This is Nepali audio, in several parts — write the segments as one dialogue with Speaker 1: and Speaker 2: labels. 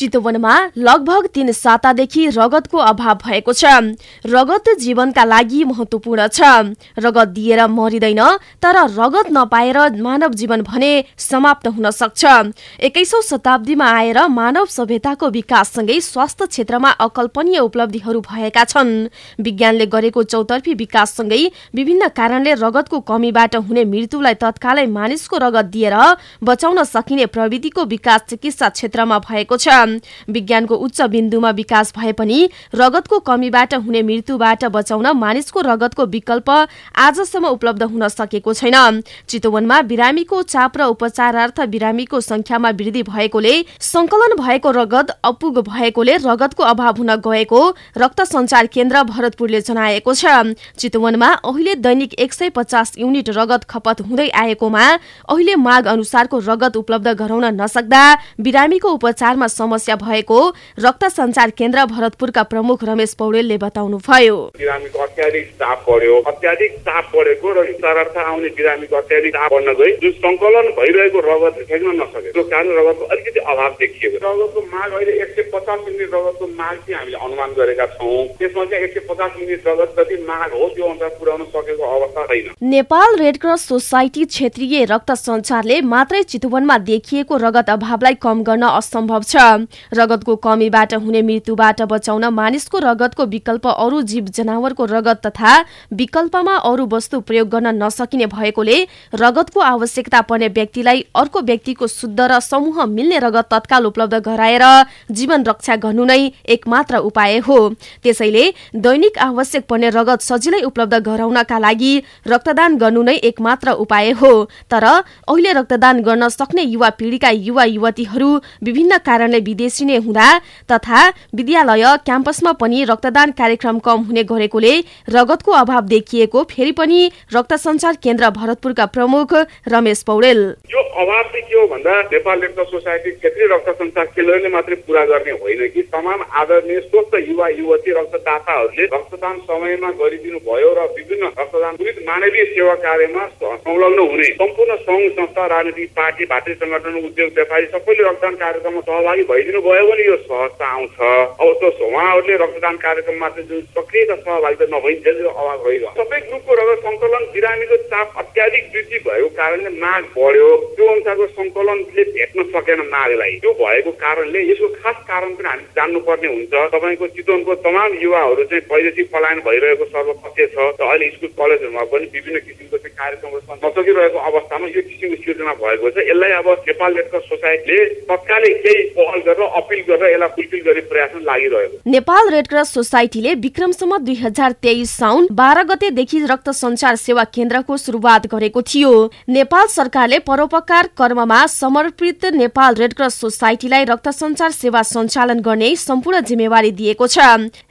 Speaker 1: चितवनमा लगभग तीन सातादेखि रगतको अभाव भएको छ। रगत जीवनका लागि महत्वपूर्ण छ। रगत दिएर मरिँदैन तर रगत नपाएर मानव जीवन भने समाप्त हुन सक्छ। एक्काइसौँ शताब्दीमा आएर मानव सभ्यताको विकाससँगै स्वास्थ्य क्षेत्रमा अकल्पनीय उपलब्धिहरू भएका छन्। विज्ञानले गरेको चौतर्फी विकाससँगै विभिन्न कारणले रगतको कमीबाट हुने मृत्युलाई तत्कालै मानिसको रगत दिएर बचाउन सकिने प्रविधिको विकास चिकित्सा क्षेत्रमा भएको छ। विज्ञानको उच्च बिन्दुमा विकास भए पनि रगतको कमीबाट हुने मृत्युबाट बचाउन मानिसको रगतको विकल्प आजसम्म उपलब्ध हुन सकेको छैन। चितवनमा बिरामीको चाप र उपचारार्थ बिरामीको संख्यामा वृद्धि भएकोले संकलन भएको रगत अपुग भएकोले रगतको अभाव हुन गएको रक्त संचार केन्द्र भरतपुरले जनाएको छ। चितवनमा अहिले दैनिक एक सय पचास युनिट रगत खपत हुँदै आएकोमा अहिले माग अनुसारको रगत उपलब्ध गराउन नसक्दा बिरामीको उपचारमा समस्या भएको रक्त संचार केन्द्र भरतपुरका प्रमुख रमेश पौडेलले बताउनुभयो।
Speaker 2: बिरामीको अत्याधिक चाप बढ्यो। अत्याधिक चाप बढेको र उपचारार्थ आउने बिरामीको अत्याधिक चाप बढ्न गई जुन संकलन भइरहेको रगत फेक्न नसके त्यो कारण रगतको अलिकति अभाव देखिएको रगतको माग अहिले एक सय पचास युनिट रगतको माग चाहिँ हामीले अनुमान गरेका छौँ। त्यसमा चाहिँ एक सय पचास युनिट रगत जति माग हो त्यो अनुसार पुर्याउन सकेको अवस्था छैन।
Speaker 1: नेपाल रेड क्रस सोसाइटी क्षेत्रीय रक्त संचारले मात्रै चितवनमा देखिएको रगत अभावलाई कम गर्न असम्भव छ। रगतको कमीबाट हुने मृत्युबाट बचाउन मानिसको रगतको विकल्प अरू जीव जनावरको रगत तथा विकल्पमा अरू वस्तु प्रयोग गर्न नसकिने भएकोले रगतको आवश्यकता पर्ने व्यक्तिलाई अर्को व्यक्तिको शुद्ध र समूह मिल्ने रगत तत्काल उपलब्ध गराएर जीवन रक्षा गर्नु नै एकमात्र उपाय हो। त्यसैले दैनिक आवश्यक पर्ने रगत सजिलै उपलब्ध गराउनका लागि रक्तदान गर्नु नै एकमात्र उपाय हो। तर अहिले रक्तदान गर्न सक्ने युवा पिढ़ीका युवा युवतीहरू विभिन्न कारणले विदेशी नै हुँदा तथा विद्यालय क्याम्पसमा पनि रक्तदान कार्यक्रम कम हुने गरेकोले रगतको अभाव देखिएको फेरि पनि रक्त संचार केन्द्र भरतपुरका प्रमुख रमेश पौडेल।
Speaker 2: अभाव चाहिँ के हो भन्दा नेपाल रेड सोसाइटी क्षेत्रीय रक्त संचार केन्द्रले मात्रै पूरा गर्ने होइन कि तमाम आदरणीय स्वस्थ युवा युवती रक्तदाताहरूले रक्तदान समयमा गरिदिनु भयो र विभिन्न रक्तदान पीडित मानवीय सेवा कार्यमा संलग्न हुने सम्पूर्ण सङ्घ संस्था राजनीतिक पार्टी भातृ संगठन उद्योग व्यापारी सबैले रक्तदान कार्यक्रममा सहभागी भइदिनु भयो भने यो सहजता आउँछ। अब त्यो उहाँहरूले रक्तदान कार्यक्रममा चाहिँ जुन सक्रिय सहभागिता नभइन्जेल यो अभाव रहिरह सबै ग्रुपको रगत सङ्कलन बिरामीको चाप अत्याधिक वृद्धि भएको कारणले माग बढ्यो। त्यो अनुसारको सङ्कलनले भेट्न सकेन मागलाई त्यो भएको कारणले यसको खास कारण पनि हामी जान्नुपर्ने हुन्छ। तपाईँको चितवनको तमाम युवाहरू चाहिँ वैदेशिक पलायन भइरहेको सर्वपक्षीय छ र अहिले स्कुल कलेजहरूमा पनि विभिन्न किसिमको चाहिँ कार्यक्रमहरू नसकिरहेको अवस्थामा यो किसिमको सिर्जना भएको छ। यसलाई अब नेपाल रेडक्रस सोसाइटीले तत्कालै केही पहल गरेर अपिल गरेर यसलाई फुलफिल गर्ने प्रयासमा लागिरहेको
Speaker 1: नेपाल रेडक्रस सोसाइटीले विक्रमसम्म दुई हजार तेइस साउन बाह्र गतेदेखि रक्त संचार सेवा केन्द्रको शुरूआत गरेको थियो। नेपाल सरकारले परोपकार कर्ममा समर्पित नेपाल रेडक्रस सोसाइटीलाई रक्त संचार सेवा सञ्चालन गर्ने सम्पूर्ण जिम्मेवारी दिएको छ।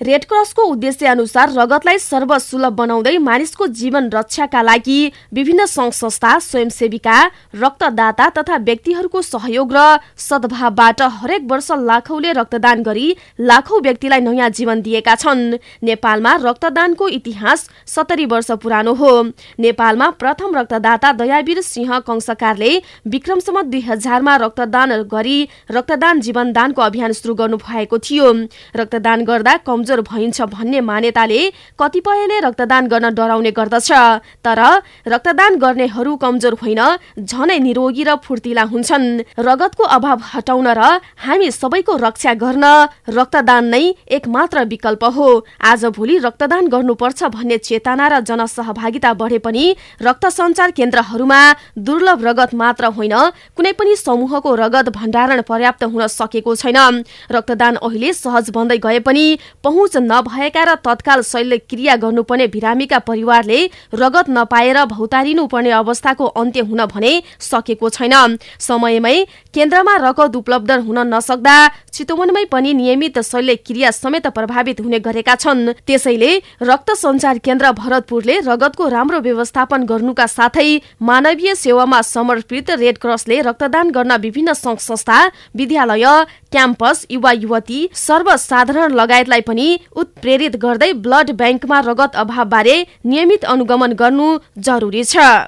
Speaker 1: रेडक्रसको उद्देश्य अनुसार रगतलाई सर्वसुलभ बनाउँदै मानिसको जीवन रक्षाका लागि विभिन्न संघ संस्था स्वयंसेविका रक्तदाता तथा व्यक्तिहरूको सहयोग र सद्भावबाट हरेक वर्ष लाखौंले रक्तदान गरी लाखौं व्यक्तिलाई नयाँ जीवन दिएका छन्। नेपालमा रक्तदानको इतिहास सत्तरी वर्ष पुरानो हो। नेपालमा प्रथम रक्तदाता दयावीर सिंह कंसकारले विक्रमसम्म दुई हजारमा रक्तदान गरी रक्तदान जीवनदानको अभियान शुरू गर्नु भएको थियो। रक्तदान गर्दा कमजोर भइन्छ भन्ने मान्यताले कतिपयले रक्तदान गर्न डराउने गर्दछ। तर रक्तदान गर्नेहरू कमजोर होइन झनै निरोगी र फुर्तिला हुन्छन्। रगतको अभाव हटाउन र हामी सबैको रक्षा गर्न रक्तदान नै एकमात्र विकल्प हो। आज भोलि रक्तदान गर्नुपर्छ भन्ने चेतना र जनसहभागिता बढे पनि रक्त संचार केन्द्रहरूमा दुर्लभ रगत मात्र होइन कुनै पनि समूहको रगत भण्डारण पर्याप्त हुन सकेको छैन। रक्तदान अहिले सहज बन्दै गए पनि पहुँच नभएका र तत्काल शल्य क्रिया गर्नुपर्ने बिरामीका परिवारले रगत नपाएर भौतारिनु पर्ने अवस्थाको अन्त्य हुन भने सकेको छैन। समयमै केन्द्रमा रगत उपलब्ध हुन नसक्दा चितवनमै पनि नियमित शल्य क्रिया समेत प्रभावित हुने गरेका छन्। त्यसैले रक्त संचार केन्द्र भरतपुरले रगतको राम्रो व्यवस्थापन गर्नुका साथै मानवीय सेवामा समर्पित रेड क्रसले रक्तदान गर्न विभिन्न संघ संस्था विद्यालय क्याम्पस युवा युवती सर्वसाधारण लगायतलाई पनि उत्प्रेरित गर्दै ब्लड ब्याङ्कमा रगत अभावबारे नियमित अनुगमन गर्नु जरुरी छ।